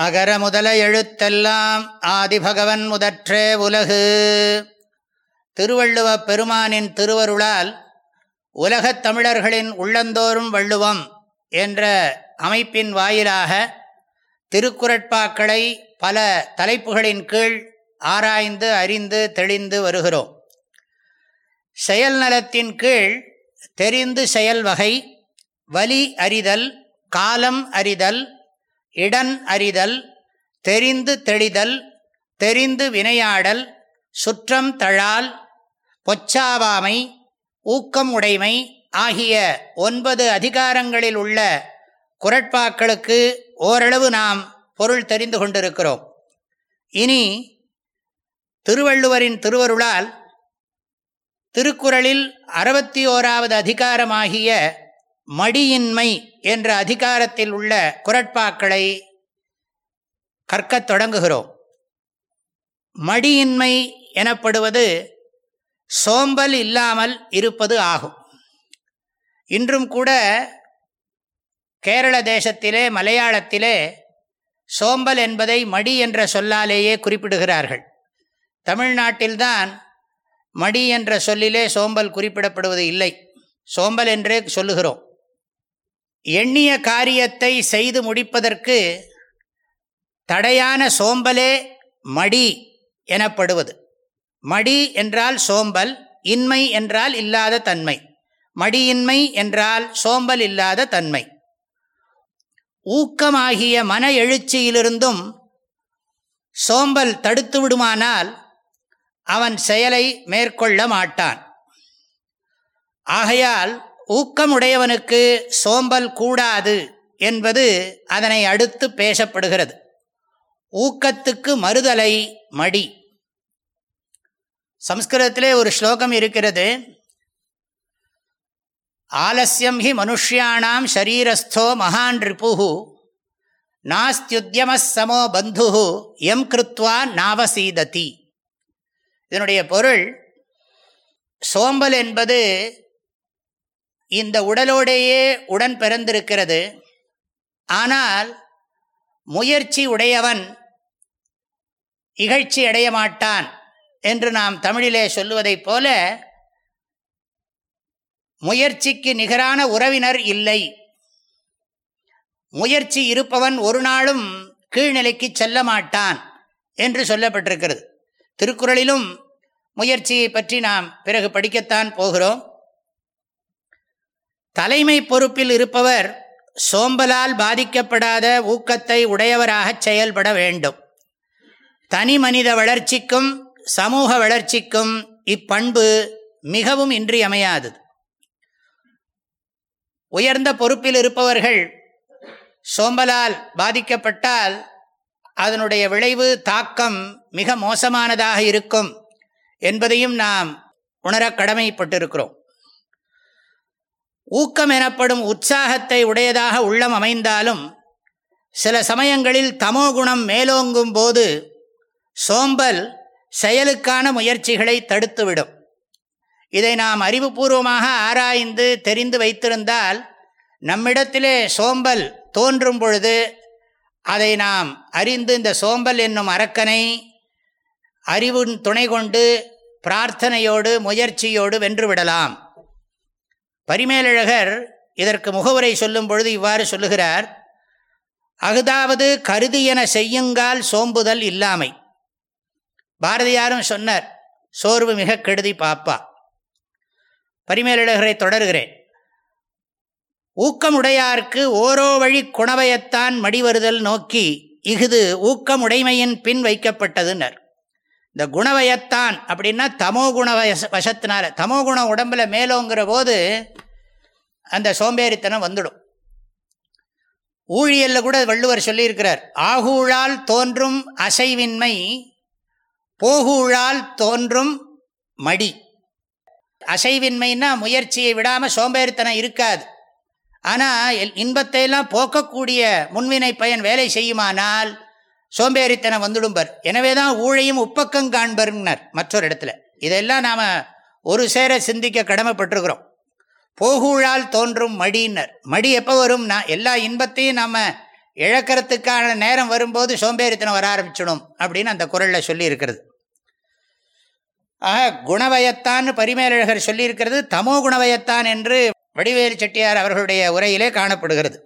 அகர முதல எழுத்தெல்லாம் ஆதிபகவன் முதற்றே உலகு. திருவள்ளுவ பெருமானின் திருவருளால் உலகத் தமிழர்களின் உள்ளந்தோறும் வள்ளுவம் என்ற அமைப்பின் வாயிலாக திருக்குறட்பாக்களை பல தலைப்புகளின் கீழ் ஆராய்ந்து அறிந்து தெளிந்து வருகிறோம். செயல் நலத்தின் கீழ் தெரிந்து செயல் வகை வலி அறிதல் காலம் அறிதல் இடன் அறிதல் தெரிந்து தெளிதல் தெரிந்து வினையாடல் சுற்றம் தழால் பொச்சாவாமை ஊக்கம் உடைமை ஆகிய ஒன்பது அதிகாரங்களில் உள்ள குரட்பாக்களுக்கு ஓரளவு நாம் பொருள் தெரிந்து கொண்டிருக்கிறோம். இனி திருவள்ளுவரின் திருவருளால் திருக்குறளில் அறுபத்தி ஓராவது அதிகாரமாகிய மடியின்மை என்ற அதிகாரத்தில் உள்ள குரட்பாக்களை கற்கத் தொடங்குகிறோம். மடியின்மை எனப்படுவது சோம்பல் இல்லாமல் இருப்பது ஆகும். இன்றும் கூட கேரள தேசத்திலே மலையாளத்திலே சோம்பல் என்பதை மடி என்ற சொல்லாலேயே குறிப்பிடுகிறார்கள். தமிழ்நாட்டில்தான் மடி என்ற சொல்லிலே சோம்பல் குறிப்பிடப்படுவது இல்லை. சோம்பல் என்றே சொல்லுகிறோம். எண்ணிய காரியத்தை செய்து முடிப்பதற்கு தடையான சோம்பலே மடி எனப்படுவது. மடி என்றால் சோம்பல் இன்மை என்றால் இல்லாத தன்மை. மடியின்மை என்றால் சோம்பல் இல்லாத தன்மை. ஊக்கமாகிய மன எழுச்சியிலிருந்தும் சோம்பல் தடுத்து விடுமானால் அவன் செயலை மேற்கொள்ள மாட்டான். ஆகையால் ஊக்கமுடையவனுக்கு சோம்பல் கூடாது என்பது அதனை அடுத்து பேசப்படுகிறது. ஊக்கத்துக்கு மறுதலை மடி. சம்ஸ்கிருதத்திலே ஒரு ஸ்லோகம் இருக்கிறது. ஆலசியம் ஹி மனுஷியானாம் ஷரீரஸ்தோ மகான் ரிபு நாஸ்தியுத்தியம சமோ பந்து எம் கிருத்வா நாவசீததி. இதனுடைய பொருள் சோம்பல் என்பது இந்த உடலோடையே உடன் பிறந்திருக்கிறது. ஆனால் முயற்சி உடையவன் இகழ்ச்சி அடைய மாட்டான் என்று நாம் தமிழிலே சொல்லுவதைப் போல முயற்சிக்கு நிகரான உறவினர் இல்லை. முயற்சி இருப்பவன் ஒரு நாளும் கீழ்நிலைக்கு செல்ல மாட்டான் என்று சொல்லப்பட்டிருக்கிறது. திருக்குறளிலும் முயற்சியை பற்றி நாம் பிறகு படிக்கத்தான் போகிறோம். தலைமை பொறுப்பில் இருப்பவர் சோம்பலால் பாதிக்கப்படாத ஊக்கத்தை உடையவராக செயல்பட வேண்டும். தனி மனித வளர்ச்சிக்கும் சமூக வளர்ச்சிக்கும் இப்பண்பு மிகவும் இன்றியமையாதது. உயர்ந்த பொறுப்பில் இருப்பவர்கள் சோம்பலால் பாதிக்கப்பட்டால் அதனுடைய விளைவு தாக்கம் மிக மோசமானதாக இருக்கும் என்பதையும் நாம் உணர கடமைப்பட்டிருக்கிறோம். ஊக்கம் எனப்படும் உற்சாகத்தை உடையதாக உள்ளம் அமைந்தாலும் சில சமயங்களில் தமோ குணம் மேலோங்கும் போது சோம்பல் செயலுக்கான முயற்சிகளை தடுத்துவிடும். இதை நாம் அறிவுபூர்வமாக ஆராய்ந்து தெரிந்து வைத்திருந்தால் நம்மிடத்திலே சோம்பல் தோன்றும் பொழுது அதை நாம் அறிந்து இந்த சோம்பல் என்னும் அரக்கனை அறிவின் துணை கொண்டு பிரார்த்தனையோடு முயற்சியோடு வென்றுவிடலாம் பரிமேலழகர் இதற்கு முகவுரை சொல்லும் பொழுது இவ்வாறு சொல்லுகிறார் அகுதாவது கருதி என செய்யுங்கால் சோம்புதல் இல்லாமை. பாரதியாரும் சொன்னார் சோர்வு மிக கெடுதி பாப்பா. பரிமேலழகரை தொடர்கிறேன் ஊக்கமுடையார்க்கு ஓரோ வழி குணவயத்தான் மடிவருதல் நோக்கி இஃது ஊக்கமுடைமையின் பின் வைக்கப்பட்டதுன்னர். இந்த குணவயத்தான் அப்படின்னா தமோ குண வச வசத்தினால தமோ குணம் உடம்புல மேலோங்கிற போது அந்த சோம்பேறித்தனம் வந்துடும். ஊழியல்ல கூட வள்ளுவர் சொல்லியிருக்கிறார் ஆகூழால் தோன்றும் அசைவின்மை போகூழால் தோன்றும் மடி. அசைவின்மைன்னா முயற்சியை விடாமல் சோம்பேறித்தனம் இருக்காது. ஆனால் இன்பத்தை எல்லாம் போக்கக்கூடிய முன்வினை பயன் வேலை செய்யுமானால் சோம்பேறித்தனம் வந்துடும்பர் எனவே தான் ஊழையும் உப்பக்கம் காண்பர்னர் மற்றொரு இடத்துல. இதெல்லாம் நாம் ஒரு சேர சிந்திக்க கடமைப்பட்டிருக்கிறோம். போகூழால் தோன்றும் மடியினர். மடி எப்போ வரும்னா எல்லா இன்பத்தையும் நம்ம இழக்கிறதுக்கான நேரம் வரும்போது சோம்பேறித்தனம் வர ஆரம்பிச்சிடும் அப்படின்னு அந்த குரலில் சொல்லியிருக்கிறது. ஆக குணவயத்தான் பரிமேலழகர் சொல்லியிருக்கிறது தமோ குணவயத்தான் என்று வடிவேலு செட்டியார் அவர்களுடைய உரையிலே காணப்படுகிறது.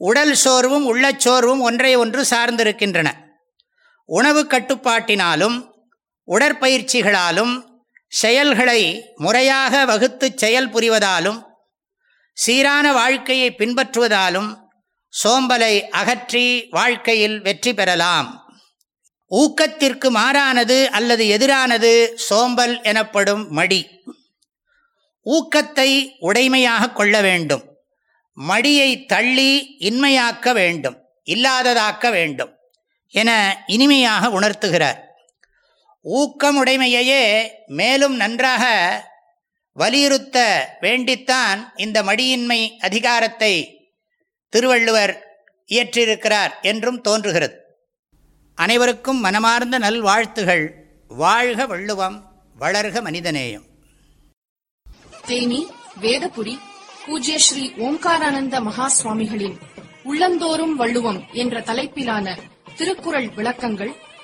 உடல் சோர்வும் உள்ளச்சோர்வும் ஒன்றை ஒன்று சார்ந்திருக்கின்றன. உணவு கட்டுப்பாட்டினாலும் உடற்பயிற்சிகளாலும் செயல்களை முறையாக வகுத்து செயல் புரிவதாலும் சீரான வாழ்க்கையை பின்பற்றுவதாலும் சோம்பலை அகற்றி வாழ்க்கையில் வெற்றி பெறலாம். ஊக்கத்திற்கு மாறானது அல்லது எதிரானது சோம்பல் எனப்படும் மடி. ஊக்கத்தை உடைமையாக கொள்ள வேண்டும். மடியை தள்ளி இன்மையாக்க வேண்டும் இல்லாததாக்க வேண்டும் என இனிமையாக உணர்த்துகிறார். ஊக்கமுடைமையையே மேலும் நன்றாக வலியுறுத்த வேண்டித்தான் இந்த மடியின்மை அதிகாரத்தை திருவள்ளுவர் இயற்றிருக்கிறார் என்றும் தோன்றுகிறது. அனைவருக்கும் மனமார்ந்த நல்வாழ்த்துகள். வாழ்க வள்ளுவம் வளர்க மனிதநேயம். தேனி வேதபுரி பூஜ்ய ஸ்ரீ ஓம்காரானந்த மகா சுவாமிகளின் உள்ளந்தோறும் வள்ளுவம் என்ற தலைப்பிலான திருக்குறள் விளக்கங்கள்